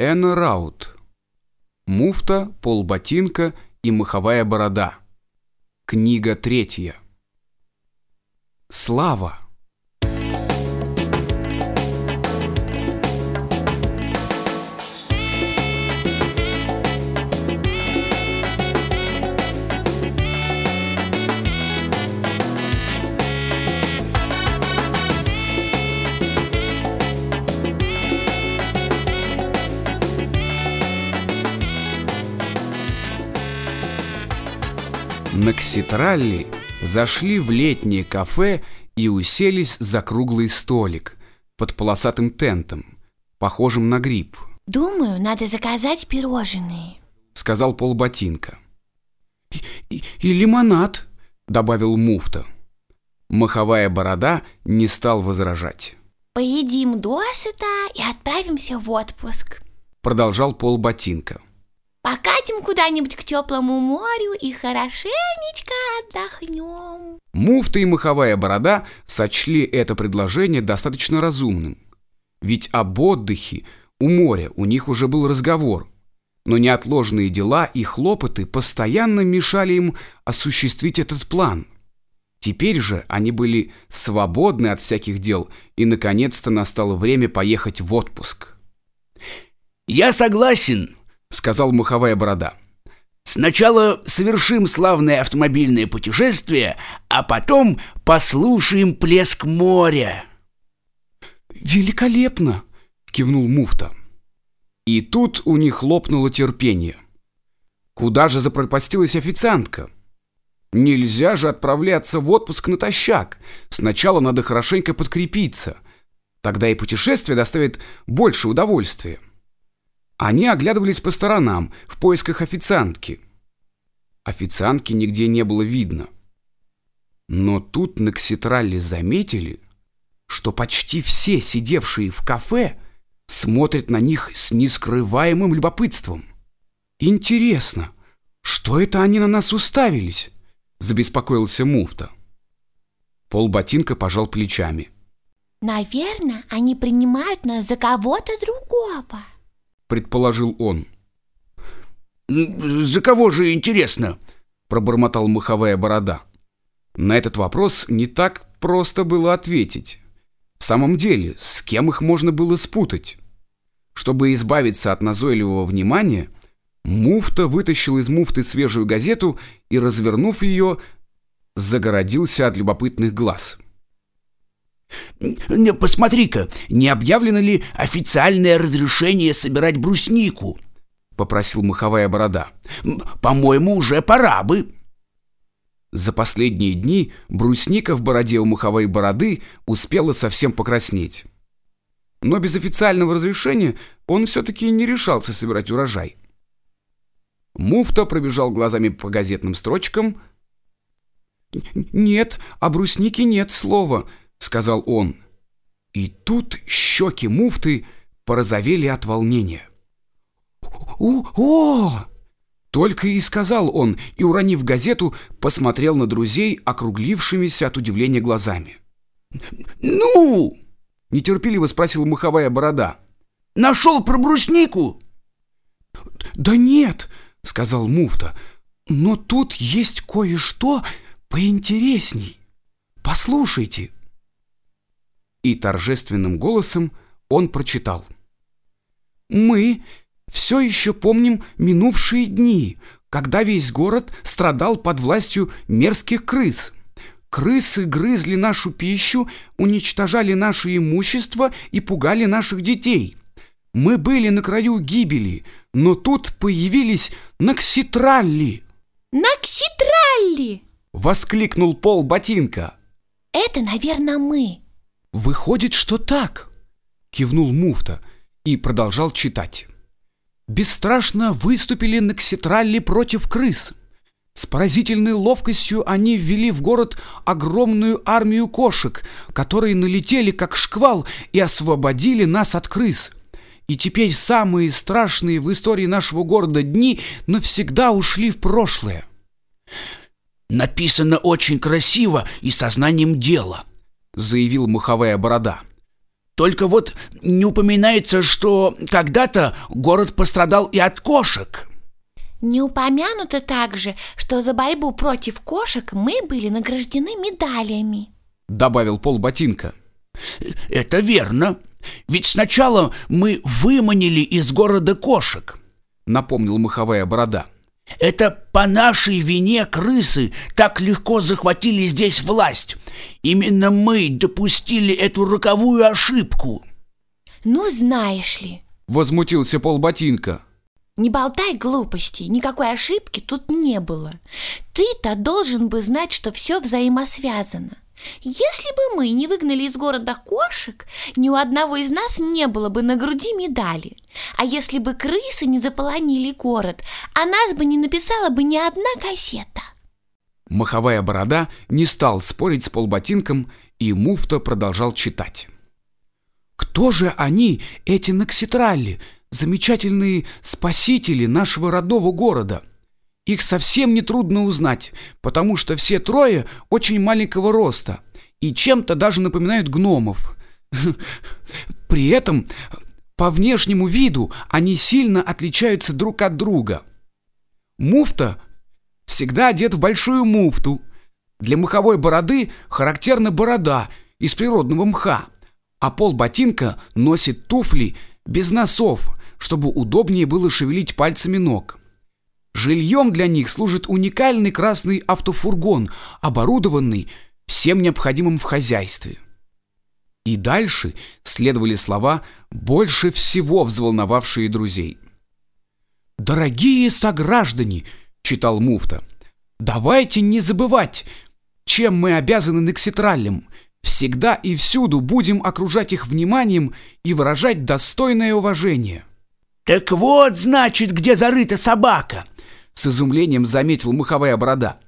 Энна Раут. Муфта, полботинка и маховая борода. Книга третья. Слава. На Кситралли зашли в летнее кафе и уселись за круглый столик под полосатым тентом, похожим на гриб, Думаю, надо заказать пирожные. сказал полботинка. И, и- и лимонад, добавил муфта. Маховая борода не стал возражать. Поедим досыта и отправимся в отпуск. Продолжал полботинка. Покатим куда-нибудь к теплому морю и хорошенечко отдохнем. Муфта и маховая борода сочли это предложение достаточно разумным. Ведь об отдыхе у моря у них уже был разговор. Но неотложные дела и хлопоты постоянно мешали им осуществить этот план. Теперь же они были свободны от всяких дел, и наконец-то настало время поехать в отпуск. «Я согласен», — Сказал маховая борода. Сначала совершим славное автомобильное путешествие, а потом послушаем плеск моря. «Великолепно!» — кивнул муфта. И тут у них лопнуло терпение. Куда же запропастилась официантка? Нельзя же отправляться в отпуск натощак. Сначала надо хорошенько подкрепиться. Тогда и путешествие доставит больше удовольствия. Они оглядывались по сторонам в поисках официантки. Официантки нигде не было видно. Но тут на Кситралле заметили, что почти все сидевшие в кафе смотрят на них с нескрываемым любопытством. «Интересно, что это они на нас уставились?» — забеспокоился муфта. Полботинка пожал плечами. Наверное, они принимают нас за кого-то другого. Предположил он. За кого же интересно? Пробормотал маховая борода. На этот вопрос не так просто было ответить. В самом деле, с кем их можно было спутать? Чтобы избавиться от назойливого внимания, муфта вытащил из муфты свежую газету и, развернув ее, загородился от любопытных глаз. Посмотри-ка, не объявлено ли официальное разрешение собирать бруснику? Попросил маховая борода. По-моему, уже пора бы. За последние дни брусника в бороде у маховой бороды успела совсем покраснеть. Но без официального разрешения он все-таки не решался собирать урожай. Муфта пробежал глазами по газетным строчкам. «Нет, о бруснике нет слова», — сказал он. И тут щеки муфты порозовели от волнения. «О! о только и сказал он, и, уронив газету, посмотрел на друзей округлившимися от удивления глазами. Ну, Нетерпеливо спросил маховая борода. нашел про бруснику. «Да нет», — сказал муфта, — «но тут есть кое-что поинтересней. Послушайте». И торжественным голосом он прочитал. «Мы все еще помним минувшие дни, когда весь город страдал под властью мерзких крыс. Крысы грызли нашу пищу, уничтожали наше имущество и пугали наших детей. Мы были на краю гибели, но тут появились Накситралли!» Накситралли! Воскликнул Пол Ботинка. Это, наверное, мы. «Выходит, что так!» Кивнул муфта и продолжал читать. Бесстрашно выступили Накситралли против крыс. С поразительной ловкостью они ввели в город огромную армию кошек, которые налетели как шквал и освободили нас от крыс. И теперь самые страшные в истории нашего города дни навсегда ушли в прошлое. Написано очень красиво и сознанием дела. Заявил маховая борода. Только вот не упоминается, что когда-то город пострадал и от кошек. Не упомянуто также, что за борьбу против кошек мы были награждены медалями. Добавил Пол Ботинка. Это верно. Ведь сначала мы выманили из города кошек. Напомнил маховая борода. Это по нашей вине крысы так легко захватили здесь власть. Именно мы допустили эту роковую ошибку. Ну, знаешь ли. Возмутился Пол Ботинка. Не болтай глупостей, никакой ошибки тут не было. Ты-то должен бы знать, что все взаимосвязано. Если бы мы не выгнали из города кошек, ни у одного из нас не было бы на груди медали. А если бы крысы не заполонили город, о нас бы не написала бы ни одна газета. Маховая борода не стал спорить с полботинком, и муфта продолжал читать. «Кто же они, эти Нокситралли, замечательные спасители нашего родного города?» Их совсем не трудно узнать, потому что все трое очень маленького роста и чем-то даже напоминают гномов. При этом по внешнему виду они сильно отличаются друг от друга. Муфта всегда одет в большую муфту. Для маховой бороды характерна борода из природного мха, а пол ботинка носит туфли без носов, чтобы удобнее было шевелить пальцами ног. Жильем для них служит уникальный красный автофургон, оборудованный всем необходимым в хозяйстве. И дальше следовали слова, больше всего взволновавшие друзей. «Дорогие сограждане!» — читал муфта. «Давайте не забывать, чем мы обязаны Некситралем. Всегда и всюду будем окружать их вниманием и выражать достойное уважение». «Так вот, значит, где зарыта собака!» С изумлением заметил маховая борода.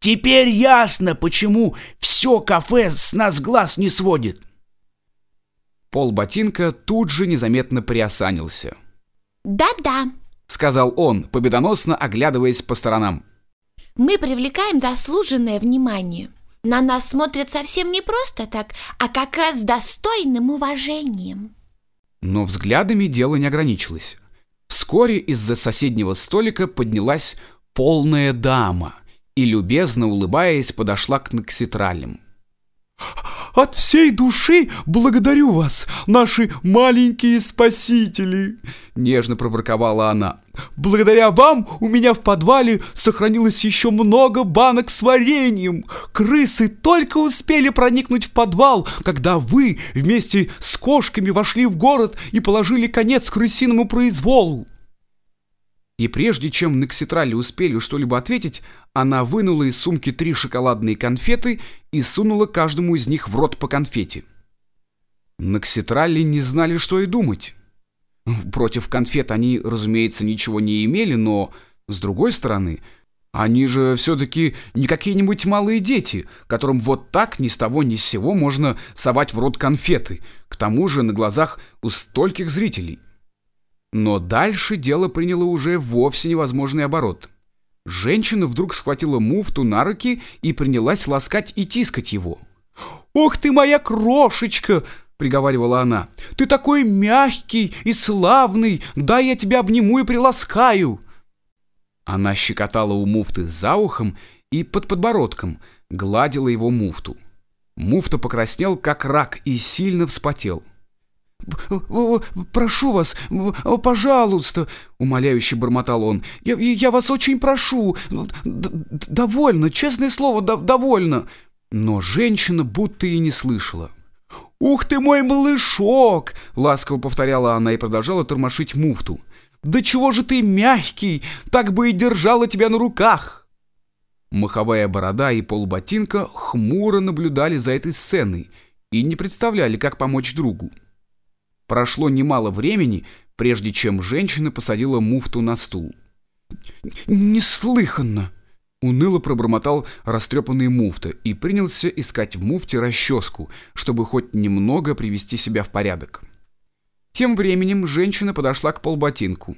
«Теперь ясно, почему все кафе с нас глаз не сводит!» Пол ботинка тут же незаметно приосанился. «Да-да», — сказал он, победоносно оглядываясь по сторонам. «Мы привлекаем заслуженное внимание. На нас смотрят совсем не просто так, а как раз с достойным уважением». Но взглядами дело не ограничилось. Вскоре из-за соседнего столика поднялась полная дама и, любезно улыбаясь, подошла к Нокситралям. «От всей души благодарю вас, наши маленькие спасители!» Нежно проборковала она. «Благодаря вам у меня в подвале сохранилось еще много банок с вареньем. Крысы только успели проникнуть в подвал, когда вы вместе с кошками вошли в город и положили конец крысиному произволу. И прежде чем Некситрали успели что-либо ответить, она вынула из сумки три шоколадные конфеты и сунула каждому из них в рот по конфете. Некситрали не знали, что и думать. Против конфет они, разумеется, ничего не имели, но, с другой стороны, они же все-таки не какие-нибудь малые дети, которым вот так ни с того ни с сего можно совать в рот конфеты, к тому же на глазах у стольких зрителей. Но дальше дело приняло уже вовсе невозможный оборот. Женщина вдруг схватила муфту на руки и принялась ласкать и тискать его. «Ох ты моя крошечка!» — приговаривала она. «Ты такой мягкий и славный! Дай я тебя обниму и приласкаю!» Она щекотала у муфты за ухом и под подбородком, гладила его муфту. Муфта покраснел, как рак, и сильно вспотел. «Прошу вас, пожалуйста!» — умоляюще бормотал он. «Я, «Я вас очень прошу! Довольно, честное слово, довольно!» Но женщина будто и не слышала. «Ух ты мой малышок!» — ласково повторяла она и продолжала тормошить муфту. «Да чего же ты мягкий! Так бы и держала тебя на руках!» Маховая борода и полботинка хмуро наблюдали за этой сценой и не представляли, как помочь другу. Прошло немало времени, прежде чем женщина посадила муфту на стул. «Неслыханно!» Уныло пробормотал растрепанный муфта и принялся искать в муфте расческу, чтобы хоть немного привести себя в порядок. Тем временем женщина подошла к полботинку.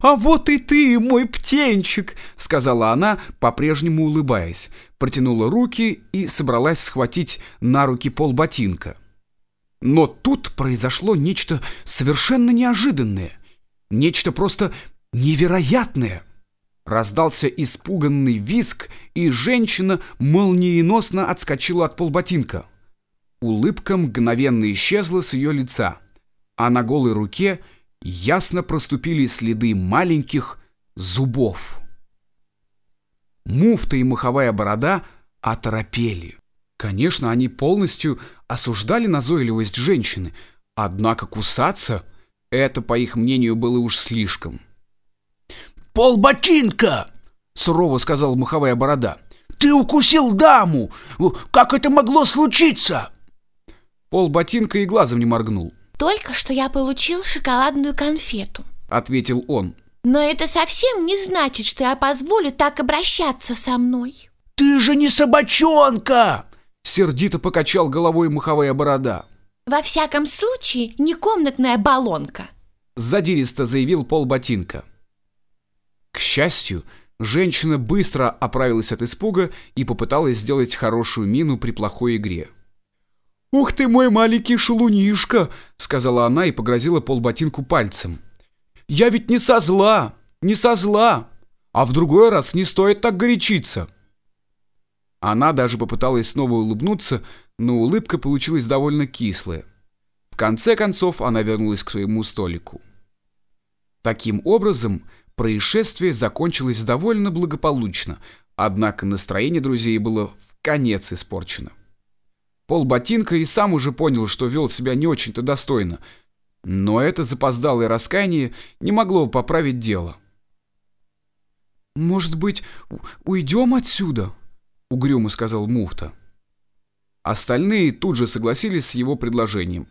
«А вот и ты, мой птенчик!» — сказала она, по-прежнему улыбаясь, протянула руки и собралась схватить на руки полботинка. Но тут произошло нечто совершенно неожиданное, нечто просто невероятное. Раздался испуганный визг, и женщина молниеносно отскочила от полботинка. Улыбка мгновенно исчезла с ее лица, а на голой руке ясно проступили следы маленьких зубов. Муфта и маховая борода оторопели. Конечно, они полностью осуждали назойливость женщины, однако кусаться — это, по их мнению, было уж слишком. «Полботинка!» — сурово сказал маховая борода. «Ты укусил даму! Как это могло случиться?» Полботинка и глазом не моргнул. Только что я получил шоколадную конфету, ответил он. Но это совсем не значит, что я позволю так обращаться со мной. Ты же не собачонка! Сердито покачал головой муховая борода. Во всяком случае, не комнатная баллонка. Задиристо заявил полботинка. К счастью, женщина быстро оправилась от испуга и попыталась сделать хорошую мину при плохой игре. «Ух ты мой маленький шалунишка!» — сказала она и погрозила полботинку пальцем. «Я ведь не со зла, не со зла, а в другой раз не стоит так горячиться!» Она даже попыталась снова улыбнуться, но улыбка получилась довольно кислая. В конце концов она вернулась к своему столику. Таким образом, происшествие закончилось довольно благополучно, однако настроение друзей было в конец испорчено. Пол ботинка и сам уже понял, что вел себя не очень-то достойно. Но это запоздалое раскаяние не могло поправить дело. «Может быть, уйдем отсюда?» — угрюмо сказал муфта. Остальные тут же согласились с его предложением.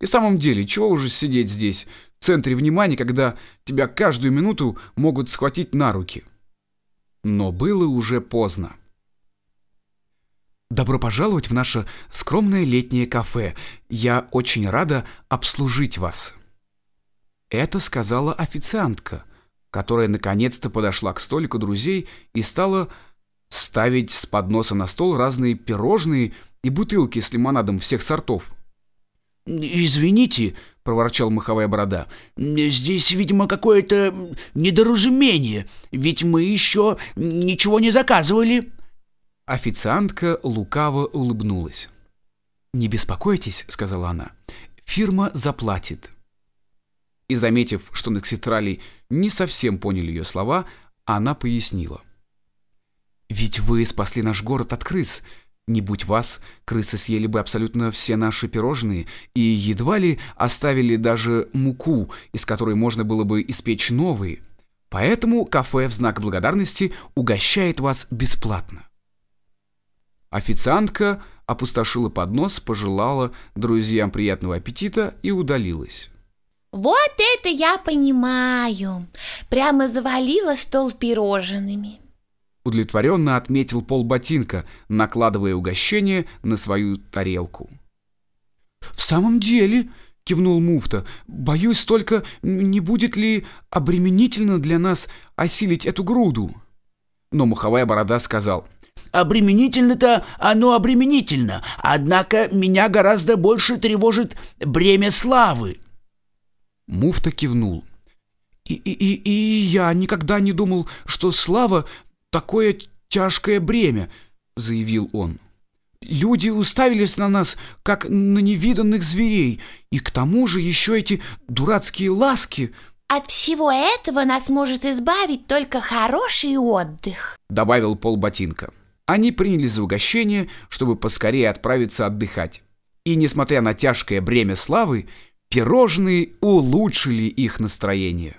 И в самом деле, чего уже сидеть здесь, в центре внимания, когда тебя каждую минуту могут схватить на руки? Но было уже поздно. «Добро пожаловать в наше скромное летнее кафе. Я очень рада обслужить вас». Это сказала официантка, которая наконец-то подошла к столику друзей и стала ставить с подноса на стол разные пирожные и бутылки с лимонадом всех сортов. «Извините», — проворчал маховая борода, — «здесь, видимо, какое-то недоразумение, ведь мы еще ничего не заказывали». Официантка лукаво улыбнулась. «Не беспокойтесь», — сказала она, — «фирма заплатит». И, заметив, что Некситрали не совсем поняли ее слова, она пояснила. «Ведь вы спасли наш город от крыс. Не будь вас, крысы съели бы абсолютно все наши пирожные и едва ли оставили даже муку, из которой можно было бы испечь новые. Поэтому кафе в знак благодарности угощает вас бесплатно». Официантка опустошила поднос, пожелала друзьям приятного аппетита и удалилась. Вот это я понимаю. Прямо завалила стол пирожными. Удовлетворенно отметил пол ботинка, накладывая угощение на свою тарелку. «В самом деле», — кивнул муфта, — «боюсь только, не будет ли обременительно для нас осилить эту груду?» Но муховая борода сказал — Обременительно-то оно обременительно, однако меня гораздо больше тревожит бремя славы. Муфта кивнул. И, и, и, и я никогда не думал, что слава такое тяжкое бремя, заявил он. Люди уставились на нас, как на невиданных зверей, и к тому же еще эти дурацкие ласки. От всего этого нас может избавить только хороший отдых, добавил Пол Ботинка. Они принялись за угощение, чтобы поскорее отправиться отдыхать. И, несмотря на тяжкое бремя славы, пирожные улучшили их настроение.